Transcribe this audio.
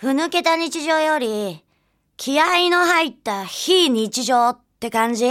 ふぬけた日常より気合の入った非日常って感じ？